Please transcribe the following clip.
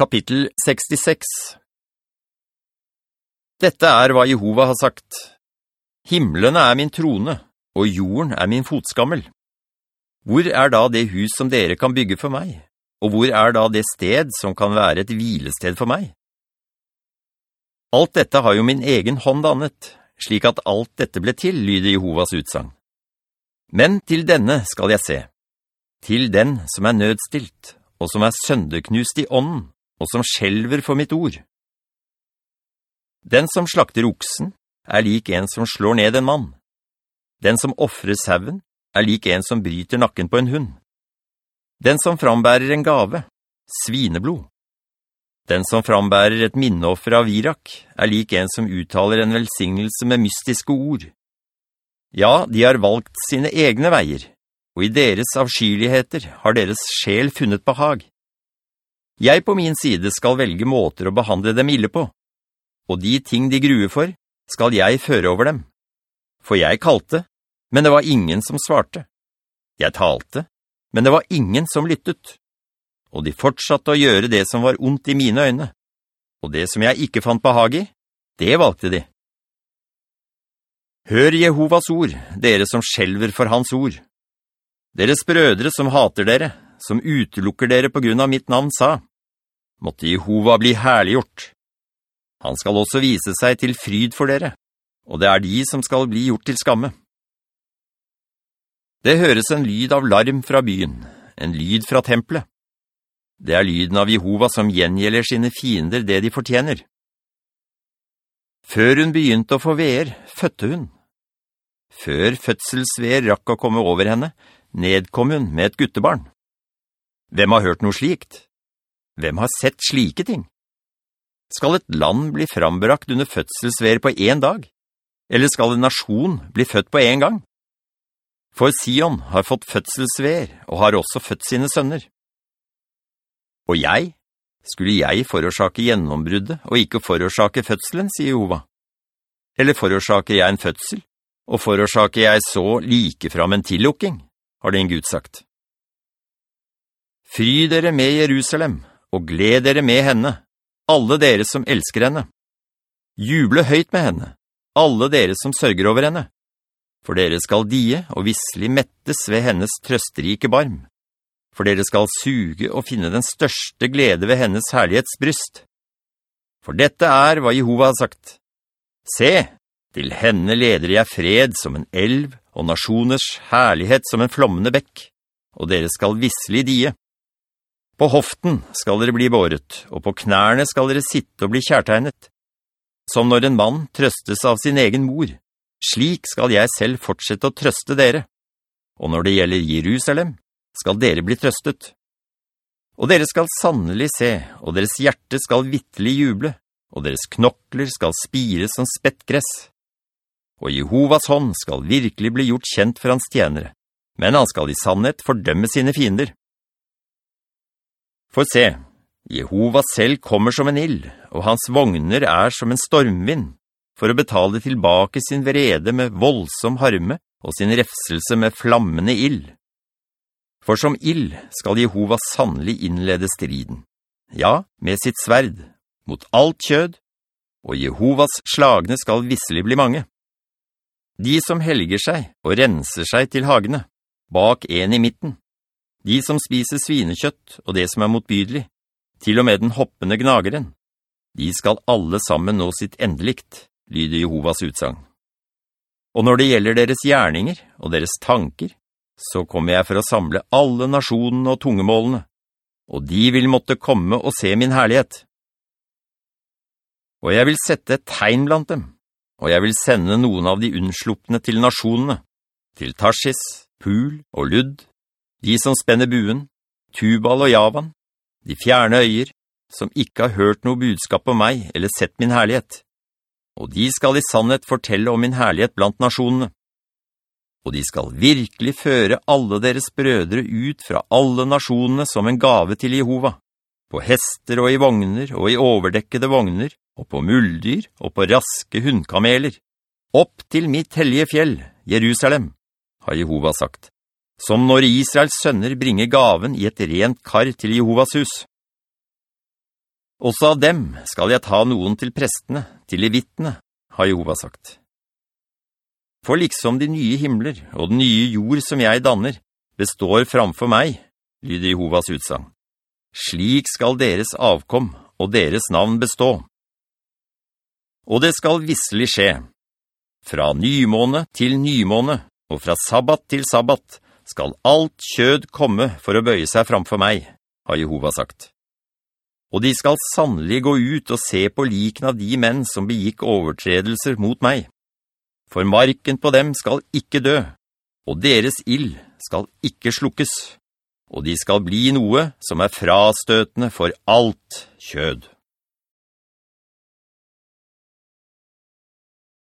Kapittel 66 Dette er hva Jehova har sagt. Himmelene er min trone, og jorden er min fotskammel. Hvor er da det hus som dere kan bygge for meg? Og hvor er da det sted som kan være et hvilested for meg? Alt dette har jo min egen hånd dannet, slik at alt dette ble til, lyder Jehovas utsang. Men til denne skal jeg se, til den som er nødstilt, og som er søndeknust i ånden, og som skjelver for mitt ord. Den som slakter oksen er lik en som slår ned en mann. Den som offrer sauen er lik en som bryter nakken på en hund. Den som frambærer en gave, svineblod. Den som frambærer et minneoffer av Irak er lik en som uttaler en velsignelse med mystiske ord. Ja, de har valgt sine egne veier, og i deres avskyligheter har deres sjel funnet behag. Jeg på min side skal velge måter å behandle dem ille på, og de ting de gruer for skal jeg føre over dem. For jeg kalte, men det var ingen som svarte. Jeg talte, men det var ingen som lyttet. Og de fortsatte å gjøre det som var ondt i mine øyne. Og det som jeg ikke fant behag i, det valgte de. Hør Jehovas ord, dere som skjelver for hans ord. Deres brødre som hater dere, som utelukker dere på grunn av mitt navn, sa, måtte Jehova bli herliggjort. Han skal også vise seg til fryd for dere, og det er de som skal bli gjort til skamme. Det høres en lyd av larm fra byen, en lyd fra tempelet. Det er lyden av Jehova som gjengjelder sine fiender det de fortjener. Før hun begynte å få veer, fødte hun. Før fødselsveer rakk å komme over henne, nedkom hun med et guttebarn. Hvem har hørt noe slikt? Hvem har sett slike ting? Skal et land bli frambrakt under fødselsver på en dag? Eller skal en nasjon bli født på en gang? For Sion har fått fødselsver og har også født sine sønner. Og jeg? Skulle jeg forårsake gjennombruddet og ikke forårsake fødselen, sier Jehova? Eller forårsaker jeg en fødsel, og forårsaker jeg så likefram en tillukking, har din Gud sagt. Fry dere med Jerusalem, og gled dere med henne, alle dere som elsker henne. Juble høyt med henne, alle dere som sørger over henne. For dere skal die og visselig mettes ved hennes trøsterike barm. For dere skal suge og finne den største glede ved hennes herlighetsbryst. For dette er hva Jehova har sagt. Se, til henne leder jeg fred som en elv og nasjoners herlighet som en flommende bekk, og dere skal visselig die. På hoften skal dere bli båret, og på knærne skal dere sitte og bli kjærtegnet. Som når en mann trøstes av sin egen mor, slik skal jeg selv fortsette å trøste dere. Og når det gjelder Jerusalem, skal dere bli trøstet. Og dere skal sannelig se, og deres hjerte skal vittelig juble, og deres knokler skal spire som spettgress. Og Jehovas hånd skal virkelig bli gjort kjent for hans tjenere, men han skal i sannhet fordømme sine fiender. For se, Jehova selv kommer som en ild, og hans vogner er som en stormvind, for å betale tilbake sin vrede med voldsom harme og sin refselse med flammende ild. For som ild skal Jehova sannelig innlede striden, ja, med sitt sverd, mot alt kjød, og Jehovas slagne skal visselig bli mange. De som helger seg og renser seg til hagene, bak en i midten, de som spiser svinekjøtt og det som er motbydelig, til og med den hoppende gnageren, de skal alle sammen nå sitt endelikt, lyder Jehovas utsang. Og når det gjelder deres gjerninger og deres tanker, så kommer jeg for å samle alle nasjonene og tungemålene, og de vil måtte komme og se min herlighet. Og jeg vil sette et tegn blant dem, og jeg vil sende noen av de unnsluppne til nasjonene, til Tarsis, Pul og Ludd, de som spenner buen, Tubal og Javan, de fjerne øyer, som ikke har hørt noe budskap om meg eller sett min herlighet. Og de skal i sannhet fortelle om min herlighet blant nasjonene. Og de skal virkelig føre alle deres brødre ut fra alle nasjonene som en gave til Jehova, på hester og i vogner og i overdekkede vogner, og på muldyr og på raske hundkameler, opp til mitt hellige fjell, Jerusalem, har Jehova sagt som når Israels sønner bringer gaven i et rent kar til Jehovas hus. Også av dem skal jeg ta noen til prestene, til levittene, har Jehova sagt. For liksom de nye himler og den nye jord som jeg danner, består framfor meg, lyder Jehovas utsang. Slik skal deres avkom og deres navn bestå. Og det skal visselig skje. Fra nymåne til nymåne, og fra sabbat til sabbat, skal alt kjød komme for å bøye seg framfor meg, har Jehova sagt. Og de skal sannelig gå ut og se på liken av de menn som begikk overtredelser mot meg for marken på dem skal ikke dø, og deres ild skal ikke slukkes, og de skal bli noe som er frastøtende for alt kjød.